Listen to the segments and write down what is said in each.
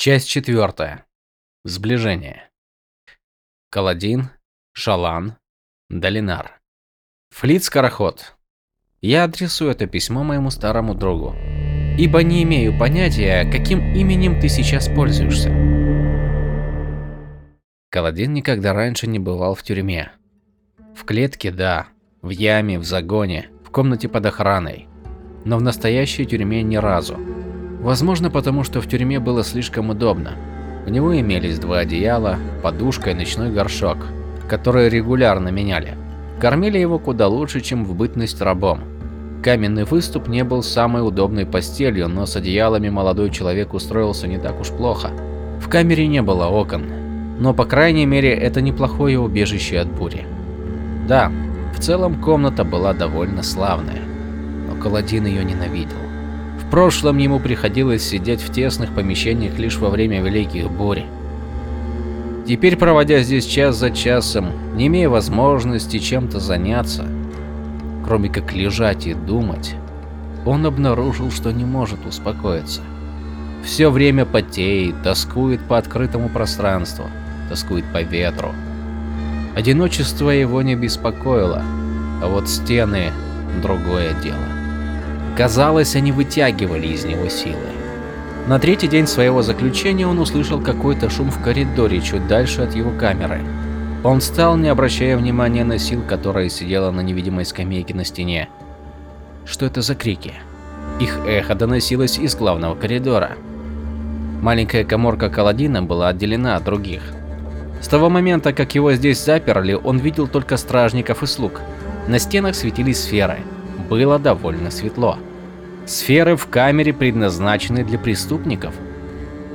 Часть четвертая. Сближение. Каладин, Шалан, Долинар. Флит-скороход. Я адресую это письмо моему старому другу, ибо не имею понятия, каким именем ты сейчас пользуешься. Каладин никогда раньше не бывал в тюрьме. В клетке – да, в яме, в загоне, в комнате под охраной. Но в настоящей тюрьме ни разу. Возможно, потому что в тюрьме было слишком удобно. У него имелись два одеяла, подушка и ночной горшок, которые регулярно меняли. Кормили его куда лучше, чем в бытность рабом. Каменный выступ не был самой удобной постелью, но с одеялами молодой человек устроился не так уж плохо. В камере не было окон, но по крайней мере это неплохое убежище от бури. Да, в целом комната была довольно славная, но Каладин ее ненавидел. В прошлом ему приходилось сидеть в тесных помещениях лишь во время великих бурь. Теперь, проводя здесь час за часом, не имея возможности чем-то заняться, кроме как лежать и думать, он обнаружил, что не может успокоиться. Все время потеет, тоскует по открытому пространству, тоскует по ветру. Одиночество его не беспокоило, а вот стены – другое дело. Казалось, они вытягивали из него силы. На третий день своего заключения он услышал какой-то шум в коридоре чуть дальше от его камеры. Он встал, не обращая внимания на сил, которая сидела на невидимой скамейке на стене. Что это за крики? Их эхо доносилось из главного коридора. Маленькая коморка Каладина была отделена от других. С того момента, как его здесь заперли, он видел только стражников и слуг. На стенах светились сферы. Было довольно светло. Сферы в камере предназначены для преступников.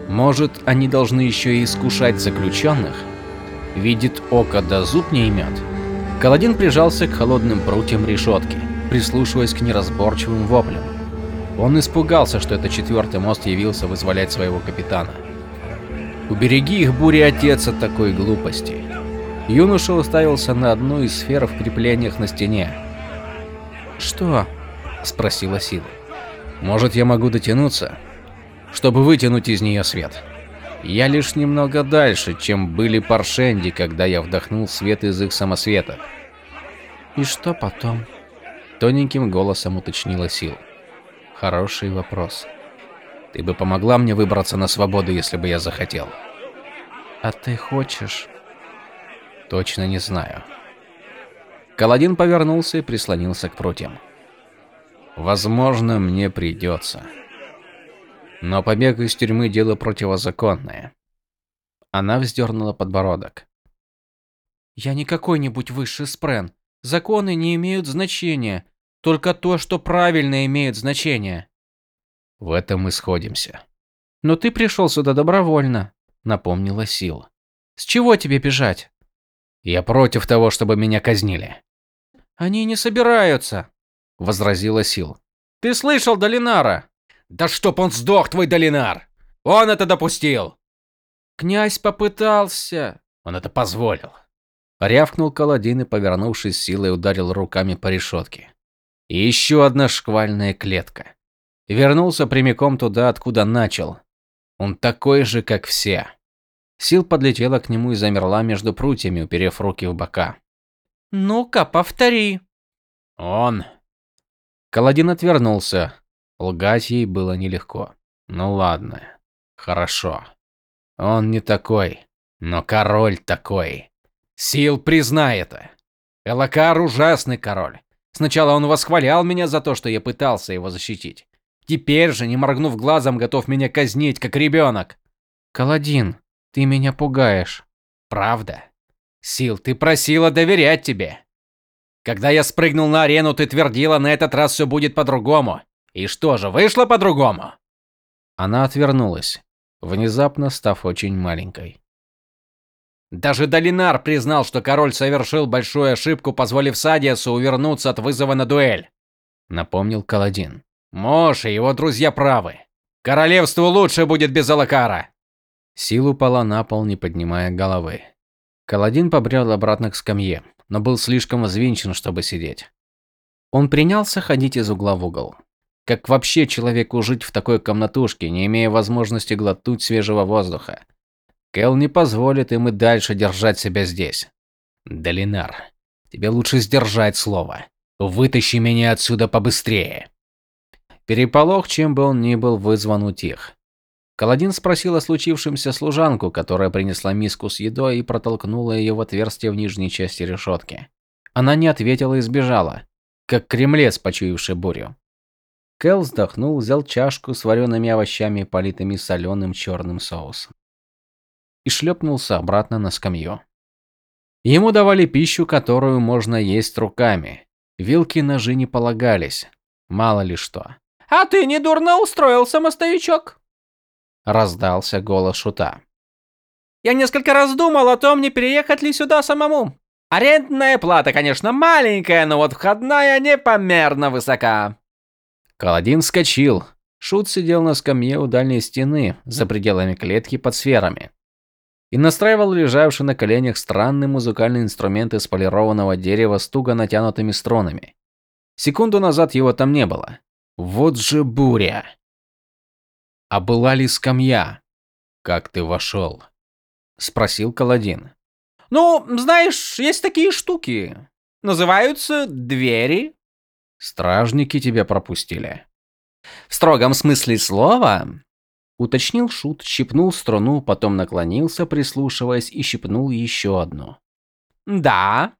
Может, они должны еще и искушать заключенных? Видит око да зуб не имет. Каладин прижался к холодным прутьям решетки, прислушиваясь к неразборчивым воплям. Он испугался, что это четвертый мост явился вызволять своего капитана. Убереги их, бури, отец, от такой глупости. Юноша уставился на одну из сфер в креплениях на стене. «Что?» – спросила Сила. «Может, я могу дотянуться, чтобы вытянуть из нее свет?» Я лишь немного дальше, чем были Паршенди, когда я вдохнул свет из их самосвета. «И что потом?» – тоненьким голосом уточнила Сил. «Хороший вопрос. Ты бы помогла мне выбраться на свободу, если бы я захотел». «А ты хочешь?» Точно не знаю. Каладин повернулся и прислонился к прутьям. Возможно, мне придется. Но побег из тюрьмы дело противозаконное. Она вздернула подбородок. Я не какой-нибудь высший спрен. Законы не имеют значения. Только то, что правильно имеет значение. В этом мы сходимся. Но ты пришел сюда добровольно, напомнила Сил. С чего тебе бежать? Я против того, чтобы меня казнили. Они не собираются, возразила Сил. Ты слышал Долинара? Да чтоб он сдох, твой Долинар! Он это допустил. Князь попытался. Он это позволил. Рявкнул Каладин и, повернувшись силой, ударил руками по решетке. И еще одна шквальная клетка. Вернулся прямиком туда, откуда начал. Он такой же, как все. Сил подлетела к нему и замерла между прутьями, уперев руки в бока. «Ну-ка, повтори». «Он». Каладин отвернулся. Лгать ей было нелегко. Ну ладно. Хорошо. Он не такой, но король такой. Сил признай это. Элакар ужасный король. Сначала он восхвалял меня за то, что я пытался его защитить. Теперь же, не моргнув глазом, готов меня казнить, как ребенок. Каладин, ты меня пугаешь. Правда? Сил, ты просила доверять тебе. Когда я спрыгнул на арену, ты твердила, на этот раз все будет по-другому. И что же, вышло по-другому? Она отвернулась, внезапно став очень маленькой. Даже Долинар признал, что король совершил большую ошибку, позволив Садиасу увернуться от вызова на дуэль, напомнил Каладин. Мош и его друзья правы. Королевству лучше будет без Алакара. Сил упала на пол, не поднимая головы. Каладин побрел обратно к скамье, но был слишком взвинчен, чтобы сидеть. Он принялся ходить из угла в угол. Как вообще человеку жить в такой комнатушке, не имея возможности глотнуть свежего воздуха? Кэл не позволит им и дальше держать себя здесь. Долинар, тебе лучше сдержать слово. Вытащи меня отсюда побыстрее. Переполох, чем бы он ни был, вызван утих. Каладин спросил о случившемся служанку, которая принесла миску с едой и протолкнула ее в отверстие в нижней части решетки. Она не ответила и сбежала, как кремлец, почуявший бурю. Кэл вздохнул, взял чашку с вареными овощами, политыми соленым черным соусом. И шлепнулся обратно на скамью. Ему давали пищу, которую можно есть руками. Вилки и ножи не полагались. Мало ли что. «А ты не дурно устроился, мостовичок?» Раздался голос шута. «Я несколько раз думал о том, не переехать ли сюда самому. Арендная плата, конечно, маленькая, но вот входная непомерно высока». Каладин вскочил. Шут сидел на скамье у дальней стены, за пределами клетки под сферами. И настраивал лежавший на коленях странный музыкальный инструмент из полированного дерева с туго натянутыми струнами. Секунду назад его там не было. Вот же буря! А была ли скамья? Как ты вошел? Спросил Каладин. Ну, знаешь, есть такие штуки. Называются двери. Стражники тебя пропустили. В строгом смысле слова? Уточнил Шут, щипнул струну, потом наклонился, прислушиваясь, и щипнул еще одну. Да.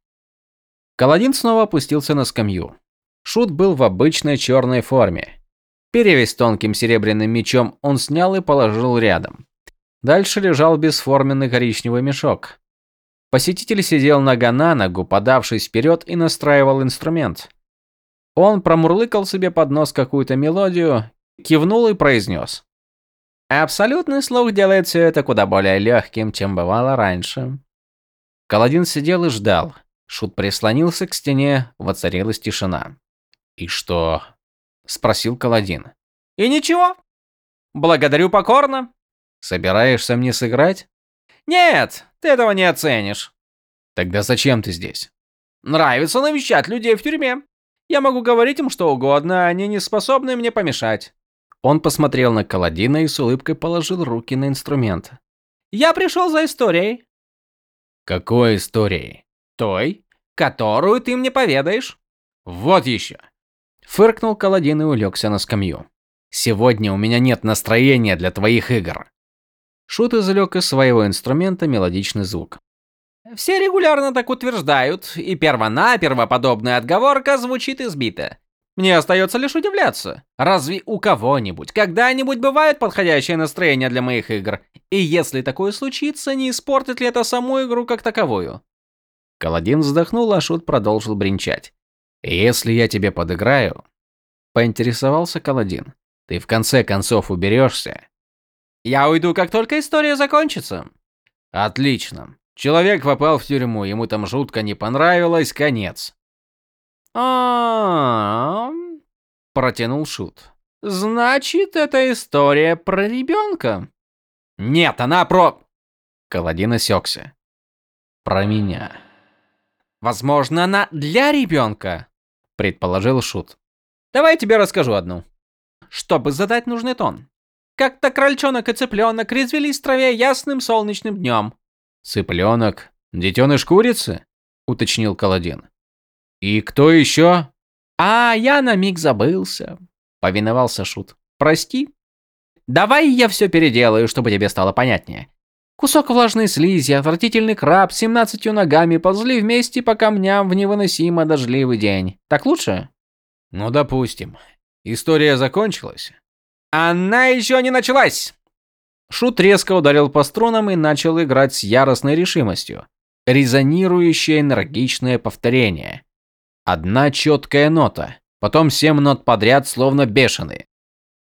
Каладин снова опустился на скамью. Шут был в обычной черной форме. Перевязь тонким серебряным мечом он снял и положил рядом. Дальше лежал бесформенный коричневый мешок. Посетитель сидел нога на ногу, подавшись вперед и настраивал инструмент. Он промурлыкал себе под нос какую-то мелодию, кивнул и произнес. Абсолютный слух делает все это куда более легким, чем бывало раньше. Каладин сидел и ждал. Шут прислонился к стене, воцарилась тишина. «И что?» – спросил Каладин. «И ничего. Благодарю покорно». «Собираешься мне сыграть?» Нет, ты этого не оценишь. Тогда зачем ты здесь? Нравится навещать людей в тюрьме. Я могу говорить им что угодно, они не способны мне помешать. Он посмотрел на Каладина и с улыбкой положил руки на инструмент. Я пришел за историей. Какой историей? Той, которую ты мне поведаешь. Вот еще. Фыркнул Каладин и улегся на скамью. Сегодня у меня нет настроения для твоих игр. Шут извлек из своего инструмента мелодичный звук. Все регулярно так утверждают, и первонаперво подобная отговорка звучит избито. Мне остается лишь удивляться. Разве у кого-нибудь когда-нибудь бывает подходящее настроение для моих игр? И если такое случится, не испортит ли это саму игру как таковую? Каладин вздохнул, а Шут продолжил бренчать. «Если я тебе подыграю...» Поинтересовался Каладин. «Ты в конце концов уберешься, я уйду, как только история закончится. Отлично. Человек попал в тюрьму, ему там жутко не понравилось, конец. А, протянул шут. Значит, это история про ребенка? Нет, она про Каладин осекся. Про меня. Возможно, она для ребенка, предположил шут. Давай я тебе расскажу одну. Чтобы задать нужный тон. Как-то крольчонок и цыпленок резвились в траве ясным солнечным днем. Цыпленок? Детеныш курицы? Уточнил Каладин. И кто еще? А, я на миг забылся. Повиновался Шут. Прости. Давай я все переделаю, чтобы тебе стало понятнее. Кусок влажной слизи, отвратительный краб с семнадцатью ногами ползли вместе по камням в невыносимо дождливый день. Так лучше? Ну, допустим. История закончилась. Она еще не началась. Шут резко ударил по струнам и начал играть с яростной решимостью. Резонирующее энергичное повторение. Одна четкая нота, потом семь нот подряд, словно бешеные.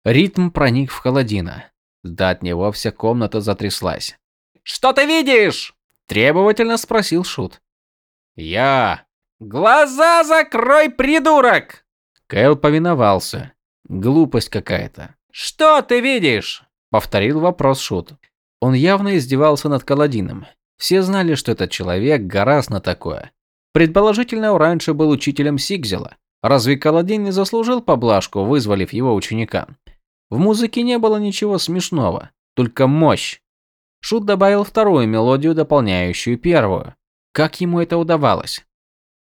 Ритм проник в холодина. Да от него вся комната затряслась. «Что ты видишь?» – требовательно спросил Шут. «Я...» «Глаза закрой, придурок!» Кэл повиновался. Глупость какая-то. «Что ты видишь?» – повторил вопрос Шут. Он явно издевался над Каладином. Все знали, что этот человек гораздо на такое. Предположительно, он раньше был учителем Сигзела. Разве Каладин не заслужил поблажку, вызволив его ученика? В музыке не было ничего смешного, только мощь. Шут добавил вторую мелодию, дополняющую первую. Как ему это удавалось?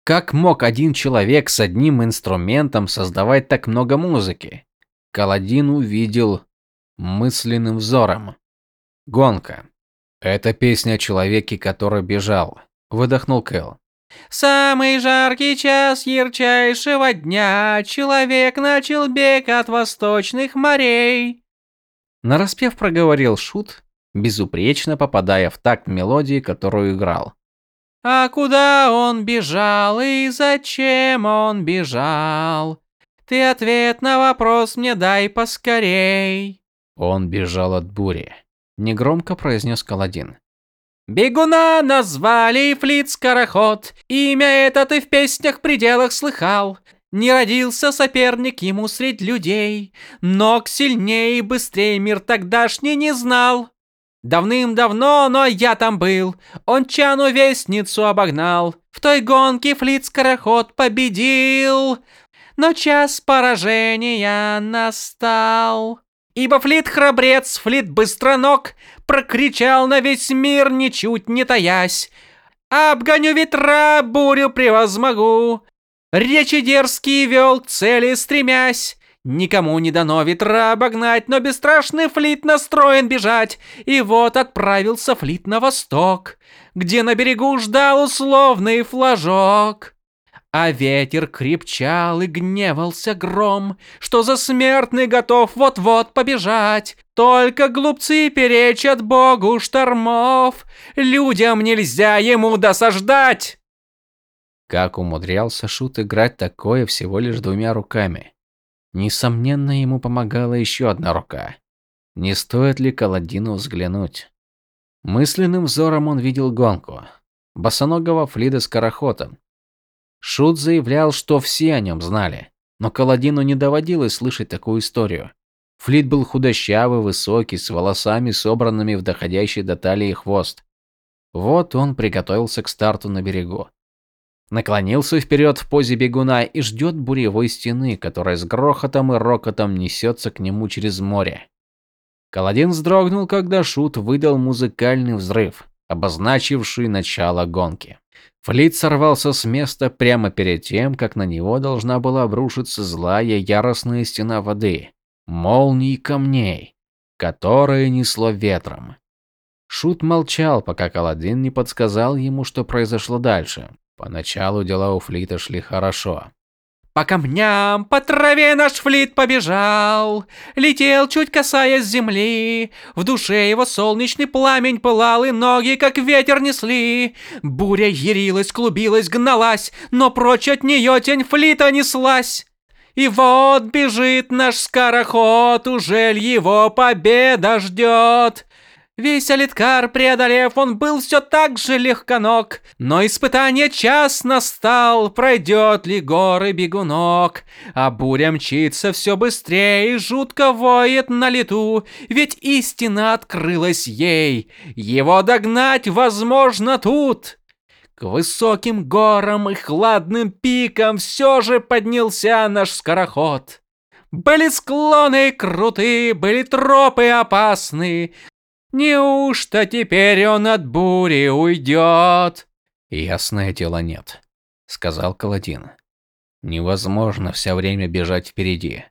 Как мог один человек с одним инструментом создавать так много музыки? Каладин увидел мысленным взором. Гонка. Это песня о человеке, который бежал. Выдохнул Кэл. Самый жаркий час ярчайшего дня Человек начал бег от восточных морей. Нараспев проговорил Шут, безупречно попадая в такт мелодии, которую играл. А куда он бежал и зачем он бежал? Ты ответ на вопрос мне дай поскорей. Он бежал от бури, негромко произнес Каладин. Бегуна назвали Флит-скороход, имя это ты в песнях пределах слыхал. Не родился соперник ему средь людей, ног сильнее и быстрее мир тогдашний не знал. Давным-давно, но я там был, он Чану Вестницу обогнал. В той гонке флит-скороход победил, но час поражения настал. Ибо флит храбрец, флит быстроног, прокричал на весь мир, ничуть не таясь. Обгоню ветра, бурю превозмогу. Речи дерзкие вел цели стремясь. Никому не дано ветра обогнать, но бесстрашный флит настроен бежать. И вот отправился флит на восток, где на берегу ждал условный флажок. А ветер крепчал и гневался гром, что за смертный готов вот-вот побежать. Только глупцы перечат богу штормов, людям нельзя ему досаждать. Как умудрялся Шут играть такое всего лишь двумя руками? Несомненно, ему помогала еще одна рука. Не стоит ли Каладину взглянуть? Мысленным взором он видел гонку. Босоногого Флида Скорохота. Шут заявлял, что все о нем знали. Но Каладину не доводилось слышать такую историю. Флит был худощавый, высокий, с волосами, собранными в доходящий до талии хвост. Вот он приготовился к старту на берегу наклонился вперед в позе бегуна и ждет буревой стены, которая с грохотом и рокотом несется к нему через море. Каладин вздрогнул, когда Шут выдал музыкальный взрыв, обозначивший начало гонки. Флит сорвался с места прямо перед тем, как на него должна была обрушиться злая яростная стена воды, молний камней, которые несло ветром. Шут молчал, пока Каладин не подсказал ему, что произошло дальше. Поначалу дела у флита шли хорошо. По камням, по траве наш флит побежал, Летел, чуть касаясь земли. В душе его солнечный пламень пылал, И ноги, как ветер, несли. Буря ярилась, клубилась, гналась, Но прочь от нее тень флита неслась. И вот бежит наш скороход, Ужель его победа ждет. Весь Алиткар преодолев, он был все так же легконог. Но испытание час настал, пройдет ли горы бегунок. А буря мчится все быстрее и жутко воет на лету, ведь истина открылась ей. Его догнать возможно тут. К высоким горам и хладным пикам все же поднялся наш скороход. Были склоны крутые, были тропы опасные, Неужто теперь он от бури уйдет? Ясное дело нет, сказал Каладин. Невозможно все время бежать впереди.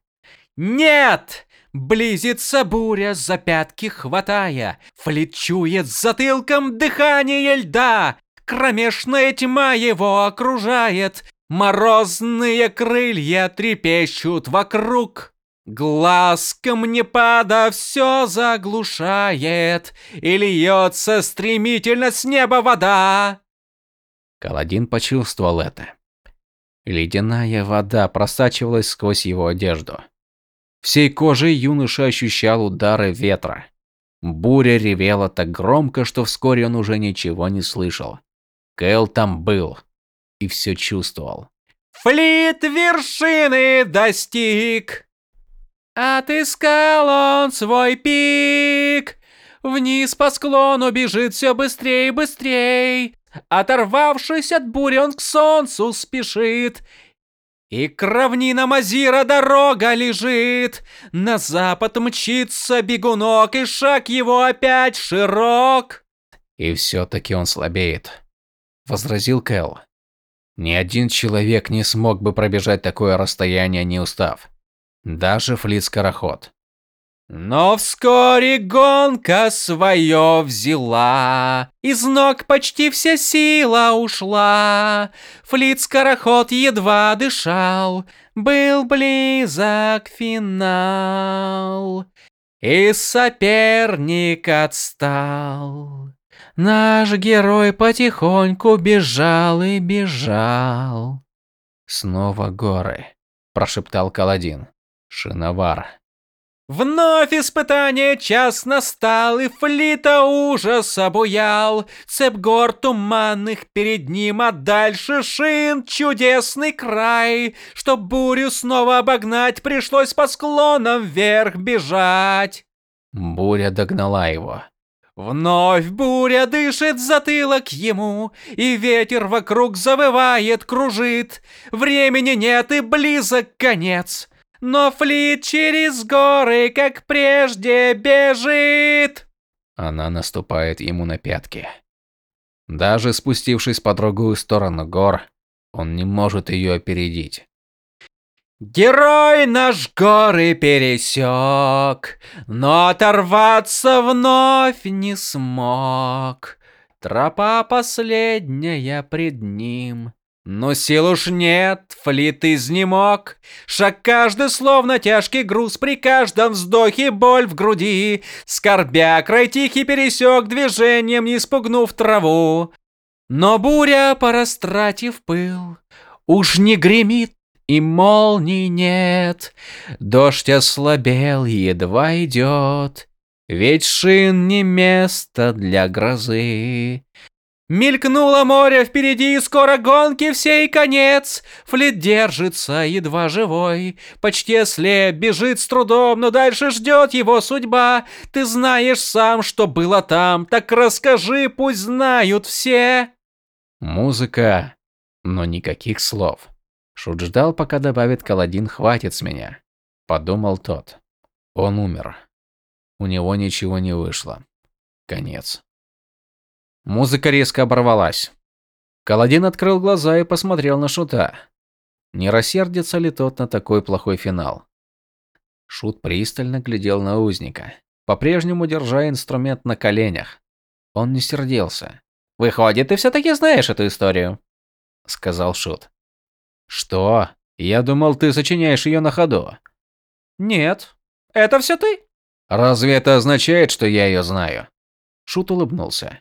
Нет! Близится буря, за пятки хватая, Флечует затылком дыхание льда, Кромешная тьма его окружает, Морозные крылья трепещут вокруг. Глаз камнепада все заглушает, И льется стремительно с неба вода. Каладин почувствовал это. Ледяная вода просачивалась сквозь его одежду. Всей кожей юноша ощущал удары ветра. Буря ревела так громко, что вскоре он уже ничего не слышал. Кэл там был и все чувствовал. Флит вершины достиг. Отыскал он свой пик. Вниз по склону бежит все быстрее и быстрее. Оторвавшись от бури, он к солнцу спешит. И к равнинам Азира дорога лежит, на запад мчится бегунок, и шаг его опять широк. И все-таки он слабеет, возразил Кэл. Ни один человек не смог бы пробежать такое расстояние, не устав. Даже флит-скороход. Но вскоре гонка свое взяла, Из ног почти вся сила ушла. Флит-скороход едва дышал, Был близок финал. И соперник отстал. Наш герой потихоньку бежал и бежал. Снова горы, прошептал Каладин. Шиновар. Вновь испытание час настал, и флита ужас обуял. Цепь гор туманных перед ним, а дальше шин чудесный край. Чтоб бурю снова обогнать, пришлось по склонам вверх бежать. Буря догнала его. Вновь буря дышит затылок ему, и ветер вокруг завывает, кружит. Времени нет и близок конец. Но флит через горы, как прежде, бежит. Она наступает ему на пятки. Даже спустившись по другую сторону гор, он не может ее опередить. Герой наш горы пересек, но оторваться вновь не смог. Тропа последняя пред ним. Но сил уж нет, флит изнемог. Шаг каждый словно тяжкий груз, при каждом вздохе боль в груди. Скорбя, край тихий пересек движением, не спугнув траву. Но буря, порастратив пыл, уж не гремит и молний нет. Дождь ослабел, едва идет, ведь шин не место для грозы. Мелькнуло море впереди, скоро гонки всей конец. Флит держится, едва живой, почти ослеп, бежит с трудом, но дальше ждет его судьба. Ты знаешь сам, что было там, так расскажи, пусть знают все. Музыка, но никаких слов. Шут ждал, пока добавит Каладин «хватит с меня», – подумал тот. Он умер. У него ничего не вышло. Конец. Музыка резко оборвалась. Каладин открыл глаза и посмотрел на Шута. Не рассердится ли тот на такой плохой финал? Шут пристально глядел на узника, по-прежнему держа инструмент на коленях. Он не сердился. «Выходит, ты все-таки знаешь эту историю», — сказал Шут. «Что? Я думал, ты сочиняешь ее на ходу». «Нет. Это все ты?» «Разве это означает, что я ее знаю?» Шут улыбнулся.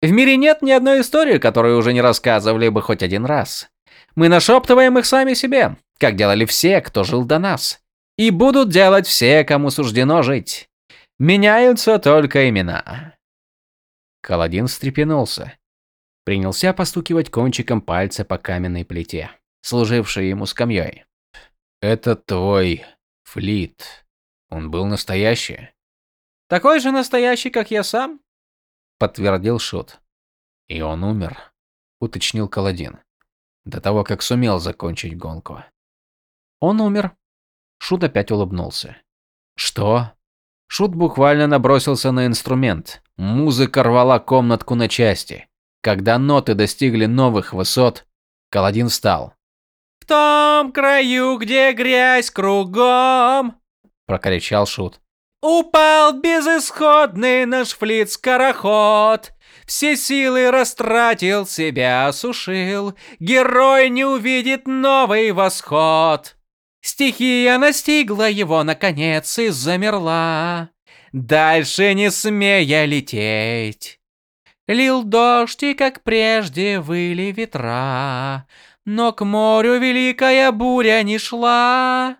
В мире нет ни одной истории, которую уже не рассказывали бы хоть один раз. Мы нашептываем их сами себе, как делали все, кто жил до нас. И будут делать все, кому суждено жить. Меняются только имена. Каладин встрепенулся. Принялся постукивать кончиком пальца по каменной плите, служившей ему скамьей. «Это твой флит. Он был настоящий?» «Такой же настоящий, как я сам», подтвердил Шут. И он умер, уточнил Каладин, до того, как сумел закончить гонку. Он умер. Шут опять улыбнулся. Что? Шут буквально набросился на инструмент. Музыка рвала комнатку на части. Когда ноты достигли новых высот, Каладин встал. «В том краю, где грязь кругом!» – прокричал Шут. Упал безысходный наш флит-скороход. Все силы растратил, себя осушил. Герой не увидит новый восход. Стихия настигла его наконец и замерла. Дальше не смея лететь. Лил дождь и, как прежде, выли ветра. Но к морю великая буря не шла.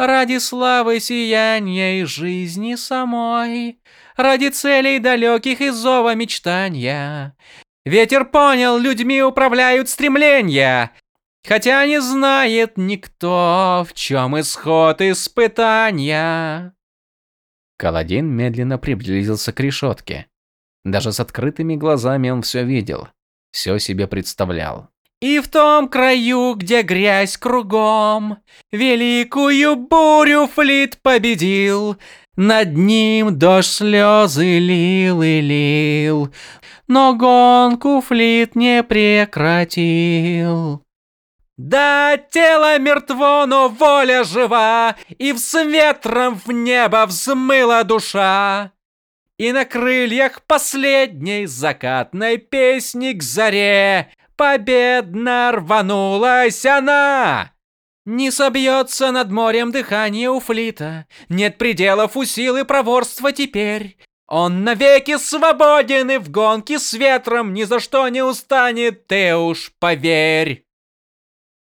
Ради славы сияния и жизни самой, Ради целей далеких и зова мечтания. Ветер понял, людьми управляют стремления, Хотя не знает никто, в чем исход испытания. Каладин медленно приблизился к решетке. Даже с открытыми глазами он все видел, все себе представлял. И в том краю, где грязь кругом, Великую бурю флит победил. Над ним дождь слезы лил и лил, Но гонку флит не прекратил. Да, тело мертво, но воля жива, И с ветром в небо взмыла душа. И на крыльях последней закатной песни к заре Победно рванулась она! Не собьется над морем дыхание у флита, Нет пределов у силы проворства теперь. Он навеки свободен и в гонке с ветром Ни за что не устанет, ты уж поверь.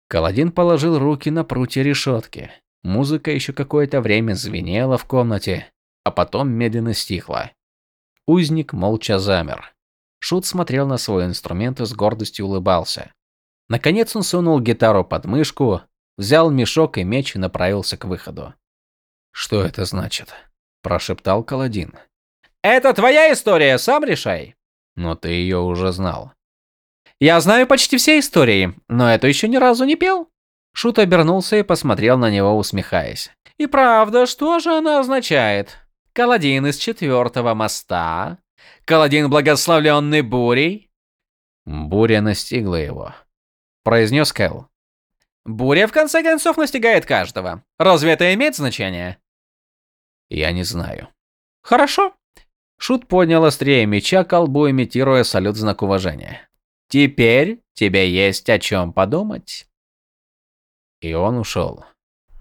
Каладин положил руки на прутья решетки. Музыка еще какое-то время звенела в комнате, а потом медленно стихла. Узник молча замер. Шут смотрел на свой инструмент и с гордостью улыбался. Наконец он сунул гитару под мышку, взял мешок и меч и направился к выходу. «Что это значит?» – прошептал Каладин. «Это твоя история, сам решай». «Но ты ее уже знал». Я знаю почти все истории, но эту еще ни разу не пел. Шут обернулся и посмотрел на него, усмехаясь. И правда, что же она означает? Каладин из четвертого моста? Каладин, благословленный бурей? Буря настигла его, произнес Кэл. Буря в конце концов настигает каждого. Разве это имеет значение? Я не знаю. Хорошо. Шут поднял острие меча к колбу, имитируя салют знак уважения. Теперь тебе есть о чем подумать. И он ушел.